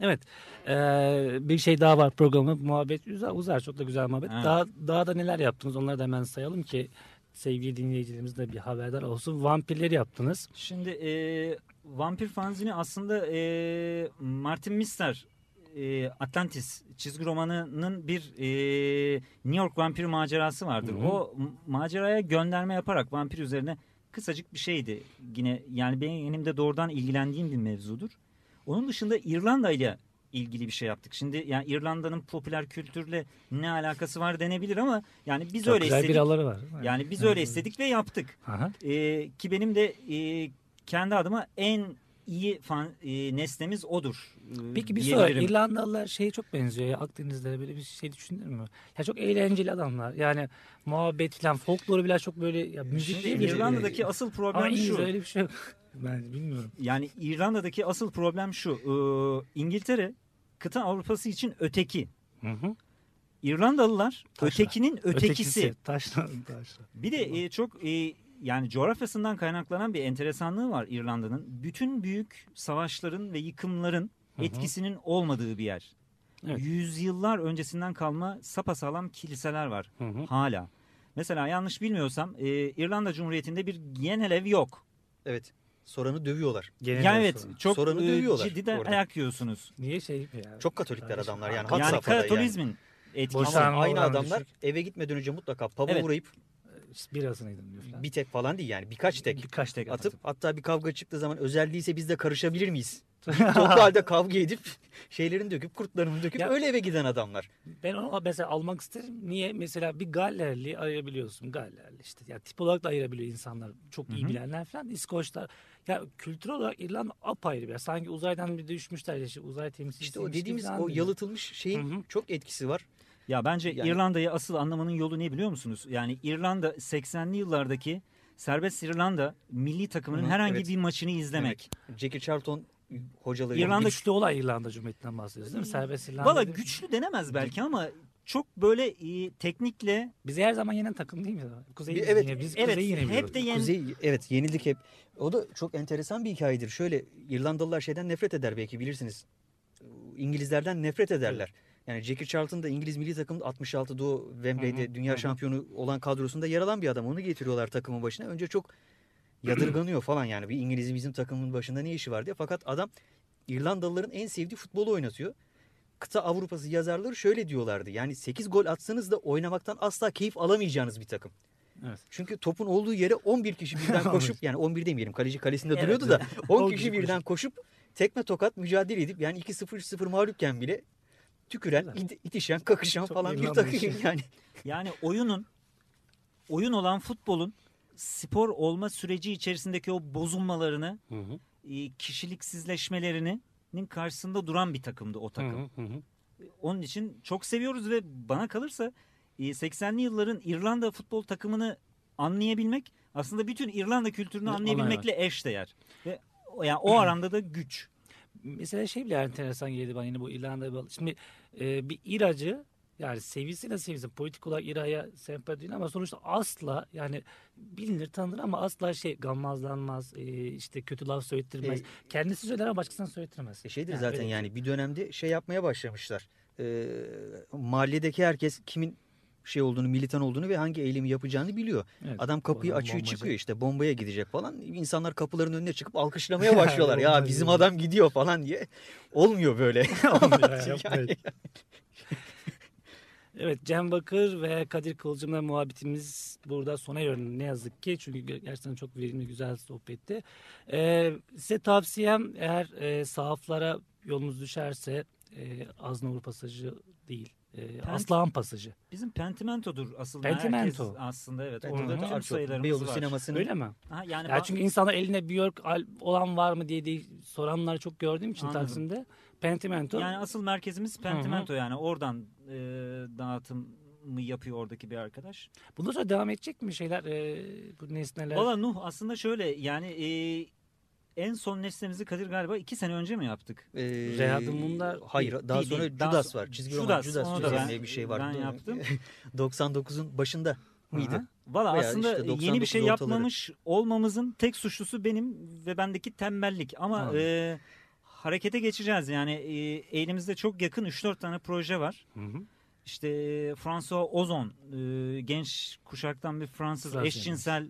Evet. eee, bir şey daha var programı. Muhabbet uzar, uzar çok da güzel muhabbet. Evet. Daha daha da neler yaptınız? Onları da hemen sayalım ki sevgili dinleyicilerimiz de bir haberdar olsun. Vampirleri yaptınız. Şimdi e, Vampir fanzini aslında e, Martin Mister e, Atlantis çizgi romanının bir e, New York vampir macerası vardır. Hı hı. O maceraya gönderme yaparak vampir üzerine kısacık bir şeydi. Yine yani benim de doğrudan ilgilendiğim bir mevzudur. Onun dışında İrlanda ile ilgili bir şey yaptık. Şimdi yani İrlanda'nın popüler kültürle ne alakası var denebilir ama yani biz Çok öyle güzel istedik. biraları var. Yani biz öyle istedik ve yaptık. Aha. Ee, ki benim de e, kendi adıma en iyi fan, e, nesnemiz odur. e, Peki bir soru. İrlandalılar şeye çok benziyor ya. Akdeniz'de böyle bir şey düşündün mü? Ya çok eğlenceli adamlar. Yani muhabbet falan folkloru bile çok böyle ya müzik Şimdi değil de- İrlanda'daki asıl Ama problem İngiliz'de şu. öyle bir şey yok. Ben bilmiyorum. Yani İrlanda'daki asıl problem şu. e, İngiltere kıta Avrupası için öteki. Hı hı. İrlandalılar Taşra. ötekinin ötekisi. Taşla, taşla. Bir de e, çok e, yani coğrafyasından kaynaklanan bir enteresanlığı var İrlanda'nın. Bütün büyük savaşların ve yıkımların Hı hı. etkisinin olmadığı bir yer. Evet. Yüzyıllar öncesinden kalma sapasağlam kiliseler var Hı hı. hala. Mesela yanlış bilmiyorsam e, İrlanda Cumhuriyeti'nde bir genel ev yok. Evet. Soranı dövüyorlar. Genel yani evet sorun. çok Soranı e, dövüyorlar ciddi orada. ayak yiyorsunuz. Niye şey ya? Çok Katolikler Kardeşim, adamlar yani. yani safhada yani. Katolizmin etkisi. Ama aynı adamlar düşük. eve gitmeden önce mutlaka pava Evet. uğrayıp Birasını yedim diyor falan. bir tek falan değil yani birkaç tek Birkaç tek atıp atıp. hatta bir kavga çıktığı zaman özel değilse biz de karışabilir miyiz? Toplu halde kavga edip şeylerini döküp kurtlarını döküp Ya- öyle eve giden adamlar. Ben onu mesela almak isterim. Niye? Mesela bir Gallerli ayırabiliyorsun. Gallerli işte. Ya tip olarak da ayırabiliyor insanlar. Çok iyi Hı hı. bilenler falan. İskoçlar. Ya kültürel olarak İrlanda apayrı bir. Sanki uzaydan bir düşmüşler. İşte uzay temsilcisi. İşte o dediğimiz o yalıtılmış şeyin Hı hı. çok etkisi var. Ya bence Yani- İrlanda'yı asıl anlamanın yolu ne biliyor musunuz? Yani İrlanda 80'li yıllardaki serbest İrlanda milli takımının Hı hı, herhangi evet. bir maçını izlemek. Jackie Charlton hocaları. İrlanda- Güçlü olay İrlanda Cumhuriyeti'nden bahsediyoruz değil mi? Serbest İrlanda. Valla güçlü denemez belki ama çok böyle e, teknikle Bize her zaman yenen takım değil mi? Kuzey Bir- evet, yine, biz evet, Kuzey'i yenemiyoruz. hep de yen- Kuzey evet yenildik hep. O da çok enteresan bir hikayedir. Şöyle İrlandalılar şeyden nefret eder belki bilirsiniz. İngilizlerden nefret ederler. Yani Jackie Charlton da İngiliz milli takımın 66'da o Wembley'de Hı hı, dünya hı hı. şampiyonu olan kadrosunda yer alan bir adam. Onu getiriyorlar takımın başına. Önce çok yadırganıyor falan yani. Bir İngiliz'in bizim takımın başında ne işi var diye. Fakat adam İrlandalıların en sevdiği futbolu oynatıyor. Kıta Avrupası yazarları şöyle diyorlardı. Yani 8 gol atsanız da oynamaktan asla keyif alamayacağınız bir takım. Evet. Çünkü topun olduğu yere 11 kişi birden koşup yani 11 demeyelim kaleci kalesinde Evet. duruyordu da 10 On kişi birden koşup tekme tokat mücadele edip yani 2-0 3-0 mağlupken bile tüküren, it- itişen, kakışan Çok falan bir takım yani. yani oyunun oyun olan futbolun spor olma süreci içerisindeki o bozulmalarını, Hı hı. e, kişiliksizleşmelerinin karşısında duran bir takımdı o takım. Hı hı hı. Onun için çok seviyoruz ve bana kalırsa e, 80'li yılların İrlanda futbol takımını anlayabilmek aslında bütün İrlanda kültürünü anlayabilmekle eşdeğer. Ve o- yani o aranda da güç. Mesela şey bile enteresan geldi bana yine bu İrlanda'ya bağlı. Şimdi e, bir İracı yani seviyesiyle seviyesi politik olarak İra'ya sempati değil ama sonuçta asla yani bilinir tanınır ama asla şey gammazlanmaz e, işte kötü laf söylettirmez. E, Kendisi söyler ama başkasına söylettirmez. E şeydir Yani zaten öyle- yani bir dönemde şey yapmaya başlamışlar. Ee, mahalledeki herkes kimin şey olduğunu, militan olduğunu ve hangi eylemi yapacağını biliyor. Evet, Adam kapıyı adam açıyor bombacı. çıkıyor işte bombaya gidecek falan. İnsanlar kapıların önüne çıkıp alkışlamaya başlıyorlar. ya bizim adam gidiyor falan diye. Olmuyor böyle. Olmuyor, Yani- yapmayın. Evet Cem Bakır ve Kadir Kılıcım'la muhabbetimiz burada sona eriyor ne yazık ki. Çünkü gerçekten çok verimli güzel sohbetti. Ee, size tavsiyem eğer e, sahaflara yolunuz düşerse e, Aznavur pasajı değil. E, Aslan pasajı. Bizim Pentimento'dur asıl Pentimento. merkez aslında evet. Hı Orada hı. tüm sayılarımız Beyoğlu var. sinemasının Öyle mi? Ha, yani Ya çünkü insanlar eline al- olan var mı diye de soranları çok gördüğüm için Anladım. Taksim'de. Pentimento. yani asıl merkezimiz Pentimento yani oradan e, dağıtımı yapıyor oradaki bir arkadaş. Bundan sonra devam edecek mi şeyler e, bu nesneler? Valla Nuh aslında şöyle yani e, en son nesnemizi Kadir galiba iki sene önce mi yaptık? Ee, Rehad'ın Mumlar- Hayır daha Değil, sonra değil. Daha Judas var. Çizgi Judas, roman Judas onu da üzerine ben- bir şey var. ben yaptım. 99'un başında mıydı? Aha. Valla aslında işte yeni bir şey 99 ortaları. yapmamış olmamızın tek suçlusu benim ve bendeki tembellik. Ama e, harekete geçeceğiz. Yani e, elimizde çok yakın 3-4 tane proje var. Hı hı. İşte e, François Ozon e, genç kuşaktan bir Fransız Fransız eşcinsel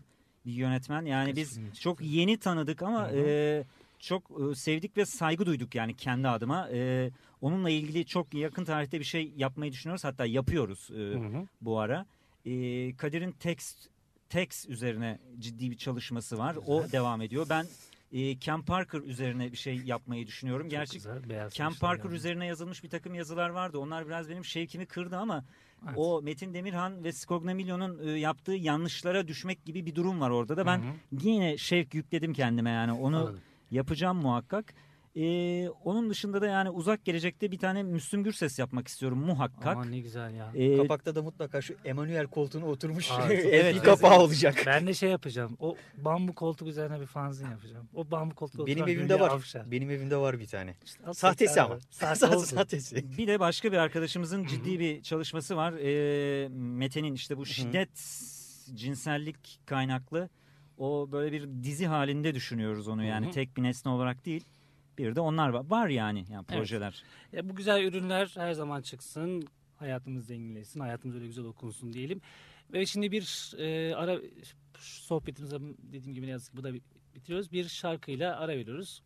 bir yönetmen. Yani biz çok yeni tanıdık ama Hı hı. e, çok e, sevdik ve saygı duyduk yani kendi adıma. E, onunla ilgili çok yakın tarihte bir şey yapmayı düşünüyoruz. Hatta yapıyoruz e, Hı hı. bu ara. E, Kadir'in text text üzerine ciddi bir çalışması var. O devam ediyor. Ben e, Ken Parker üzerine bir şey yapmayı düşünüyorum. Çok Gerçi güzel, Ken Parker yani. üzerine yazılmış bir takım yazılar vardı. Onlar biraz benim şevkimi kırdı ama Evet. o Metin Demirhan ve Scognamilo'nun e, yaptığı yanlışlara düşmek gibi bir durum var orada da. Ben Hı hı. yine şevk yükledim kendime yani onu Anladım. yapacağım muhakkak. E, onun dışında da yani uzak gelecekte bir tane Müslüm Gürses yapmak istiyorum muhakkak. Aman ne güzel ya. E, Kapakta da mutlaka şu Emanuel koltuğuna oturmuş Aa, evet, evet, bir kapağı olacak. Ben de şey yapacağım. O bambu koltuk üzerine bir fanzin yapacağım. O bambu koltuk Benim evimde var. Avşar. Benim evimde var bir tane. İşte Sahtesi ama. Sahte. Sahtesi. Bir de başka bir arkadaşımızın ciddi bir çalışması var. Ee, Mete'nin işte bu şiddet, cinsellik kaynaklı o böyle bir dizi halinde düşünüyoruz onu yani tek bir nesne olarak değil. Bir de onlar var. Var yani yani projeler. Ya bu güzel ürünler her zaman çıksın. Hayatımız zenginleşsin. Hayatımız öyle güzel okunsun diyelim. Ve şimdi bir e, ara sohbetimize dediğim gibi ne yazık ki bu da bi- bitiriyoruz. Bir şarkıyla ara veriyoruz.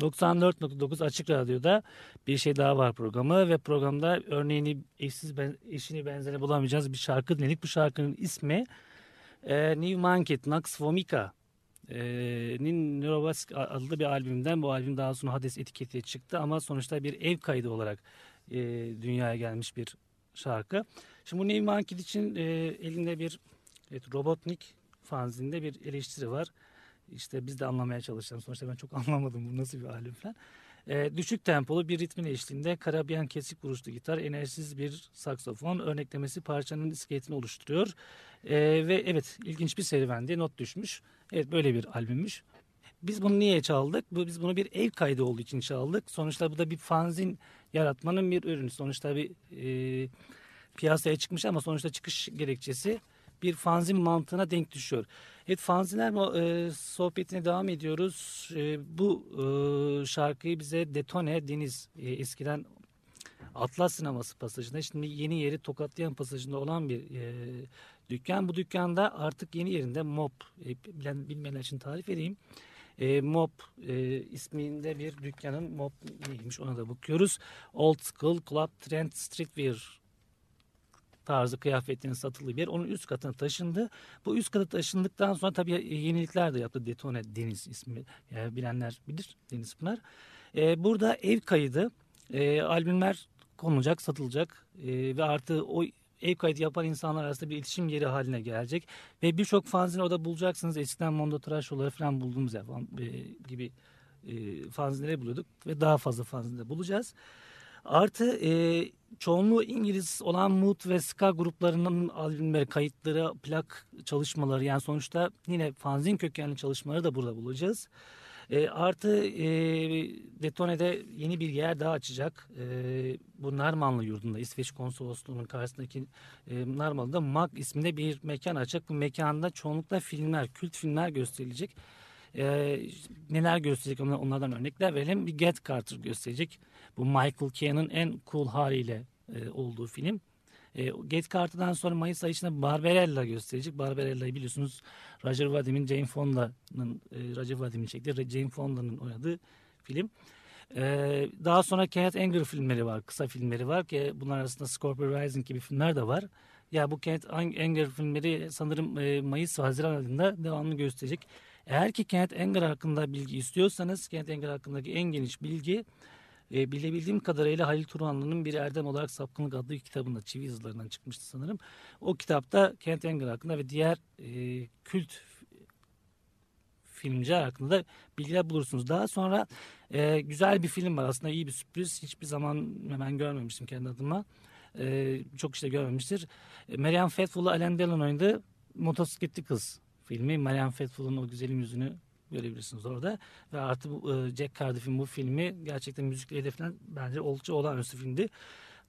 94.9 Açık Radyo'da bir şey daha var programı ve programda örneğini eşsiz ben, eşini benzeri bulamayacağız bir şarkı dinledik. Bu şarkının ismi e, New Market Nax Vomika e, nin Neurobask adlı bir albümden bu albüm daha sonra Hades etiketiyle çıktı ama sonuçta bir ev kaydı olarak e, dünyaya gelmiş bir şarkı. Şimdi bu New Market için e, elinde bir evet, Robotnik fanzinde bir eleştiri var. İşte biz de anlamaya çalışalım. Sonuçta ben çok anlamadım bu nasıl bir albüm falan. Ee, düşük tempolu bir ritmin eşliğinde karabiyen kesik vuruşlu gitar, enerjisiz bir saksofon örneklemesi parçanın iskeletini oluşturuyor. Ee, ve evet ilginç bir serüvendi. Not düşmüş. Evet böyle bir albümmüş. Biz bunu niye çaldık? Biz bunu bir ev kaydı olduğu için çaldık. Sonuçta bu da bir fanzin yaratmanın bir ürünü. Sonuçta bir e, piyasaya çıkmış ama sonuçta çıkış gerekçesi bir fanzin mantığına denk düşüyor. Evet fanzinler e, sohbetine devam ediyoruz. E, bu e, şarkıyı bize Detone Deniz e, eskiden Atlas Sineması pasajında şimdi yeni yeri Tokatlayan pasajında olan bir e, dükkan. Bu dükkanda artık yeni yerinde Mob e, bilen, bilmeyenler için tarif edeyim. E, Mob e, isminde bir dükkanın Mob neymiş ona da bakıyoruz. Old School Club Trend Streetwear tarzı kıyafetlerin satıldığı bir yer. Onun üst katına taşındı. Bu üst kata taşındıktan sonra tabii yenilikler de yaptı. Detone Deniz ismi yani bilenler bilir Deniz Pınar. Ee, burada ev kaydı e, albümler konulacak, satılacak e, ve artı o ev kaydı yapan insanlar arasında bir iletişim yeri haline gelecek. Ve birçok fanzini orada bulacaksınız. Eskiden Mondo Trasho'ları falan bulduğumuz yer e, gibi e, fanzinleri buluyorduk ve daha fazla fanzinde bulacağız. Artı e, çoğunluğu İngiliz olan Mood ve Ska gruplarının albümleri, kayıtları, plak çalışmaları yani sonuçta yine fanzin kökenli çalışmaları da burada bulacağız. E, artı e, Detone'de yeni bir yer daha açacak. E, bu Narmanlı yurdunda İsveç konsolosluğunun karşısındaki e, Narmanlı'da MAG isminde bir mekan açacak. Bu mekanda çoğunlukla filmler, kült filmler gösterilecek. E, neler gösterecek onlar- onlardan örnekler verelim. Bir Get Carter gösterecek. Bu Michael Caine'ın en cool haliyle e, olduğu film. E, Get Carter'dan sonra Mayıs ayı içinde Barbarella gösterecek. Barbarella'yı biliyorsunuz Roger Vadim'in Jane Fonda'nın e, Roger Vadim'in çektiği Jane Fonda'nın oynadığı film. E, daha sonra Kenneth Anger filmleri var. Kısa filmleri var ki bunlar arasında Scorpio Rising gibi filmler de var. Ya bu Kenneth Anger filmleri sanırım e, Mayıs Haziran ayında devamlı gösterecek. Eğer ki Kenneth Anger hakkında bilgi istiyorsanız Kenneth Anger hakkındaki en geniş bilgi e, bilebildiğim kadarıyla Halil Turhanlı'nın bir Erdem olarak Sapkınlık adlı kitabında çivi yazılarından çıkmıştı sanırım. O kitapta Kenneth Anger hakkında ve diğer e, kült filmciler hakkında da bilgiler bulursunuz. Daha sonra e, güzel bir film var aslında iyi bir sürpriz. Hiçbir zaman hemen görmemiştim kendi adıma. E, çok işte görmemiştir. E, Meryem Faithfull'u Alain Delon oynadı. Motosikletli Kız filmi. Meryem Faithfull'un o güzelim yüzünü görebilirsiniz orada. Ve artı bu, e, Jack Cardiff'in bu filmi gerçekten müzikleriyle falan bence oldukça olağanüstü filmdi.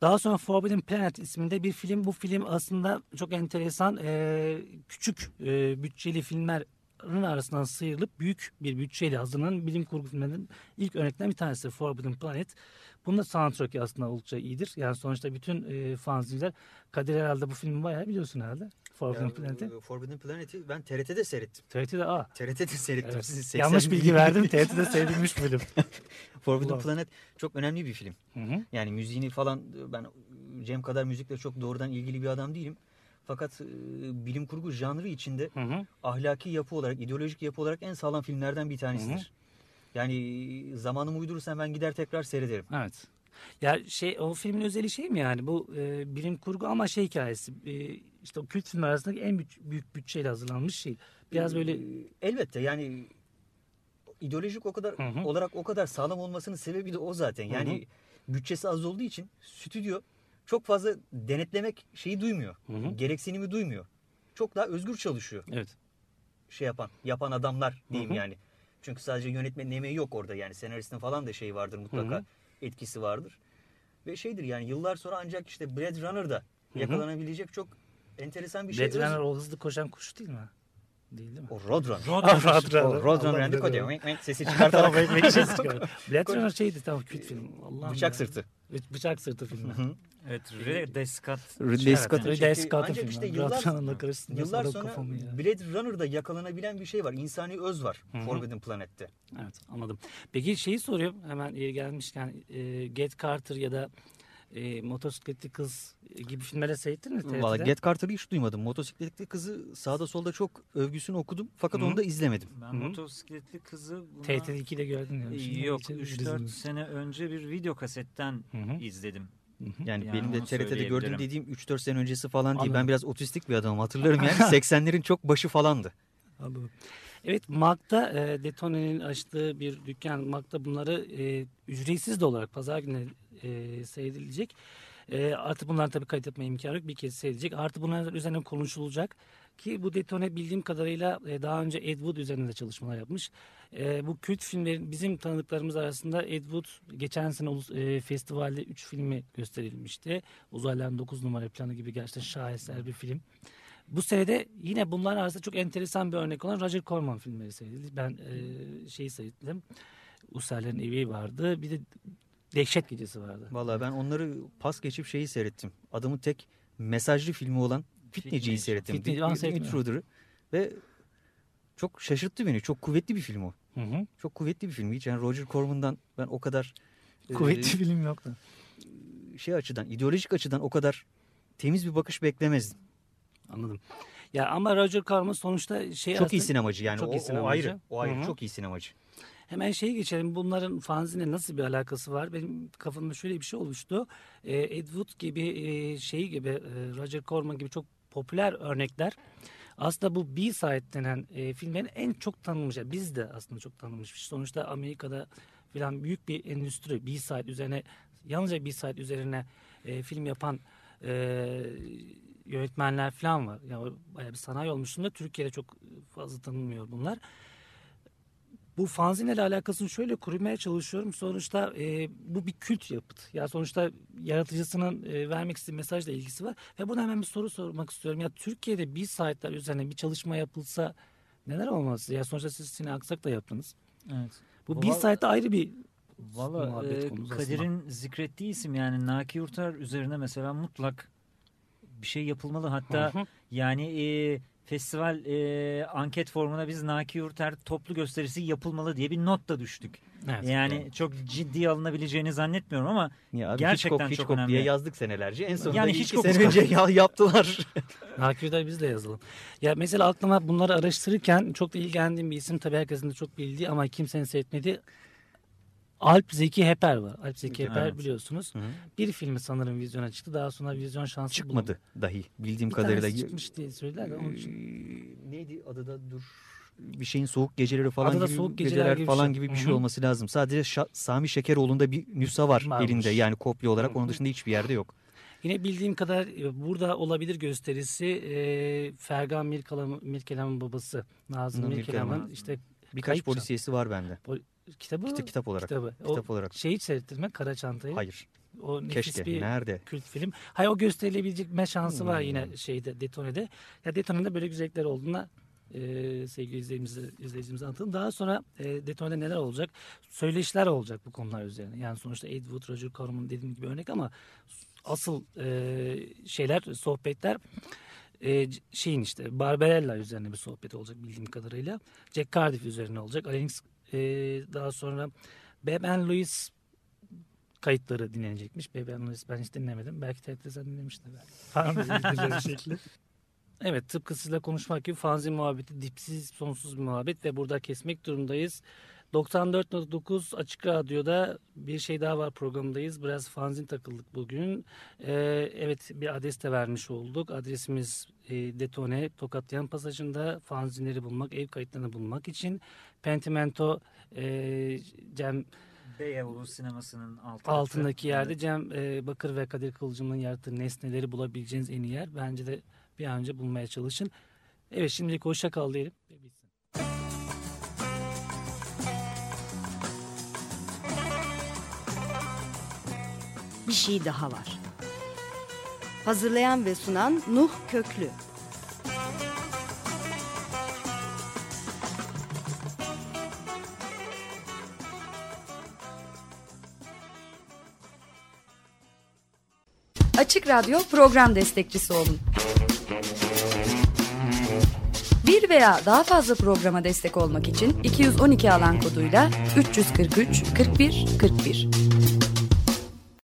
Daha sonra Forbidden Planet isminde bir film. Bu film aslında çok enteresan. e, küçük e, bütçeli filmlerin arasından sıyrılıp büyük bir bütçeyle hazırlanan bilim kurgu filmlerinin ilk örneklerinden bir tanesi Forbidden Planet. Bunun da soundtrack'i aslında oldukça iyidir. Yani sonuçta bütün e, fanzinler Kadir herhalde bu filmi bayağı biliyorsun herhalde. Forbidden Ya, Planet'i? e, Forbidden Planet'i ben TRT'de seyrettim. TRT'de aa. TRT'de seyrettim. Evet. Sizin 80 Yanlış bilgi verdim. TRT'de seyredilmiş film. Forbidden Ulan. Planet çok önemli bir film. Hı hı. Yani müziğini falan ben Cem kadar müzikle çok doğrudan ilgili bir adam değilim. Fakat e, bilim kurgu janrı içinde Hı hı. ahlaki yapı olarak, ideolojik yapı olarak en sağlam filmlerden bir tanesidir. Yani zamanımı uydurursam ben gider tekrar seyrederim. Evet. Ya şey o filmin özeli şey mi yani bu e, bilim kurgu ama şey hikayesi e, işte o kült filmler arasındaki en büyük, büyük bütçeyle hazırlanmış şey. Biraz böyle Ee, elbette yani ideolojik o kadar Hı hı. olarak o kadar sağlam olmasının sebebi de o zaten. Yani bütçesi az olduğu için stüdyo çok fazla denetlemek şeyi duymuyor. Hı hı. Gereksinimi duymuyor. Çok daha özgür çalışıyor. evet. Şey yapan, yapan adamlar diyeyim Hı hı. yani. Çünkü sadece yönetmenin emeği yok orada yani. Senaristin falan da şey vardır mutlaka. Hı hı. Etkisi vardır. Ve şeydir yani yıllar sonra ancak işte Blade Runner'da hı. yakalanabilecek çok enteresan bir şey. Blade Runner o hızlı koşan kuş değil mi? Değil değil mi? O Roadrunner. Roadrunner. O Roadrunner Allah yani Blade koca Runner. wink wink sesi Tamam, çıkartarak belki- belki şey çıkıyor. Blade Runner şeydi tamam kült film. Allah'ım bıçak sırtı. Bı- Bıçak sırtı filmi. Evet, Ridley Scott. Ridley evet. Ridley Scott'ın ancak filmi. işte Blade yıllar, karıştırdım. yıllar sonra. Blade Runner'da yakalanabilen bir şey var. İnsani öz var. Forbidden Planet'te. Evet anladım. Peki şeyi soruyorum hemen yeri gelmişken e, Get Carter ya da e, Motosikletli Kız gibi filmlere seyrettin mi? Valla Get Carter'ı hiç duymadım. Motosikletli kızı sağda solda çok övgüsünü okudum. Fakat Hı. onu da izlemedim. Ben Hı hı. motosikletli kızı buna... TRT 2'de gördün Yok için 3-4 üzüldüm. sene önce bir video kasetten Hı hı. izledim. Hı hı. Yani, Yani benim de TRT'de gördüğüm dediğim 3-4 sene öncesi falan değil. Ben Anladım. biraz otistik bir adamım hatırlarım yani. 80'lerin çok başı falandı. Anladım. Evet Mag'da e, Detone'nin açtığı bir dükkan. Mag'da bunları e, ücretsiz de olarak pazar günü e, seyredilecek. E, artı bunların tabii kayıt etme imkanı yok. Bir kez seyredilecek. Artı bunların üzerine konuşulacak. Ki bu Detone bildiğim kadarıyla e, daha önce Ed Wood üzerinde çalışmalar yapmış. E, bu kült filmlerin bizim tanıdıklarımız arasında Ed Wood geçen sene e, festivalde 3 filmi gösterilmişti. Uzaylıların 9 numara planı gibi gerçekten şaheser bir film. Bu senede yine bunların arasında çok enteresan bir örnek olan Roger Corman filmleri seyredildi. Ben e, şeyi seyrettim. Usaller'in evi vardı. Bir de Dehşet Gecesi vardı. Valla ben onları pas geçip şeyi seyrettim. Adamın tek mesajlı filmi olan Fitneci'yi Fitneci. seyrettim. Fitneci, seyretmedim. Intruder'ı. Ve çok şaşırttı beni. Çok kuvvetli bir film o. Hı hı. Çok kuvvetli bir film. Hiç yani Roger Corman'dan ben o kadar e, Kuvvetli film yoktu. şey açıdan, ideolojik açıdan o kadar temiz bir bakış beklemezdim. Anladım. Ya ama Roger Corman sonuçta şey çok iyi aslında- sinemacı yani. Çok o, iyi o sinemacı. ayrı. O ayrı. Hı hı. Çok iyi sinemacı. Hemen şeye geçelim. Bunların fanzine nasıl bir alakası var? Benim kafamda şöyle bir şey oluştu. Ee, Ed Wood gibi e, şey gibi e, Roger Corman gibi çok popüler örnekler aslında bu B-side denen e, filmlerin en çok tanınmış. Yani biz de aslında çok tanınmış. Sonuçta Amerika'da falan büyük bir endüstri B-side üzerine yalnızca B-side üzerine e, film yapan e, yönetmenler falan var. Yani bayağı bir sanayi olmuşsun da Türkiye'de çok fazla tanınmıyor bunlar bu fanzinle alakasını şöyle kurmaya çalışıyorum. Sonuçta e, bu bir kült yapıt. Ya sonuçta yaratıcısının e, vermek istediği mesajla ilgisi var. Ve buna hemen bir soru sormak istiyorum. Ya Türkiye'de bir saatler üzerine bir çalışma yapılsa neler olmaz? Ya sonuçta siz Sinan Aksak da yaptınız. Evet. Bu bir Val- saatte ayrı bir Valla e. Kadir'in zikrettiği isim yani Naki Yurtar üzerine mesela mutlak bir şey yapılmalı. Hatta Hı hı. yani e, festival e, anket formuna biz Naki Yurtar toplu gösterisi yapılmalı diye bir not da düştük. Evet. Yani çok ciddiye alınabileceğini zannetmiyorum ama Ya abi Gerçekten Hitchcock, çok Hitchcock önemli. diye yazdık senelerce. En sonunda Yani iki sene önce ya, yaptılar. Hakikaten biz de yazalım. Ya mesela aklıma bunları araştırırken çok da ilgilendiğim bir isim tabii herkesin de çok bildiği ama kimsenin seyretmediği Alp Zeki Heper var. Alp Zeki Heper Evet. biliyorsunuz. Hı hı. Bir filmi sanırım vizyona çıktı. Daha sonra vizyon şansı Çıkmadı dahi bildiğim Bir kadarıyla. tanesi çıkmış diye söylediler de onun için. Ee, Neydi adı da dur. Bir şeyin soğuk geceleri falan Adı da gibi, Soğuk Geceler geceler gibi bir falan şey. gibi bir Hı şey hı. olması lazım. Sadece Şa- Sami Şekeroğlu'nda bir nüsha var Varmış. elinde yani kopya olarak. Hı Onun dışında hiçbir yerde yok. Yine bildiğim kadar e, burada olabilir gösterisi e, Fergan Mirkelam, Mirkelam'ın babası Nazım Mirkelam'ın Mirkelam. işte Birkaç polisiyesi var bende. Kitabı Kitap, kitap olarak. kitabı. Kitap o olarak. şeyi hiç seyrettirme Kara Çantayı. Hayır. O nefis Keşke. bir Nerede? kült film. Hayır o gösterilebilecek me şansı var Hmm. yine şeyde Detone'de. Ya Detone'de böyle güzellikler olduğuna e, sevgili izleyicimize, izleyicimize anlatalım. Daha sonra e, Detone'de neler olacak? Söyleşiler olacak bu konular üzerine. Yani sonuçta Ed Wood, Roger Corman dediğim gibi örnek ama asıl e, şeyler, sohbetler e, şeyin işte Barbarella üzerine bir sohbet olacak bildiğim kadarıyla. Jack Cardiff üzerine olacak. Alex e, daha sonra Beben Louis kayıtları dinlenecekmiş. Beben Louis ben hiç dinlemedim. Belki TRT sen dinlemiştin. Falan şekli. Evet tıpkı sizle konuşmak gibi fanzin muhabbeti dipsiz sonsuz bir muhabbet ve burada kesmek durumdayız. 94.9 Açık Radyo'da bir şey daha var programındayız. Biraz fanzin takıldık bugün. Ee, evet bir adres de vermiş olduk. Adresimiz e, Detone Tokat Yan Pasajı'nda fanzinleri bulmak, ev kayıtlarını bulmak için Pentimento e, Cem Beyoğlu sinemasının altı altındaki yerde Cem e, Bakır ve Kadir Kılıcım'ın yarattığı nesneleri bulabileceğiniz en iyi yer. Bence de bir an önce bulmaya çalışın. Evet şimdilik hoşça kal diyelim. bitsin. Bir şey daha var. Hazırlayan ve sunan Nuh Köklü. Açık Radyo program destekçisi olun. Bir veya daha fazla programa destek olmak için 212 alan koduyla 343 41 41.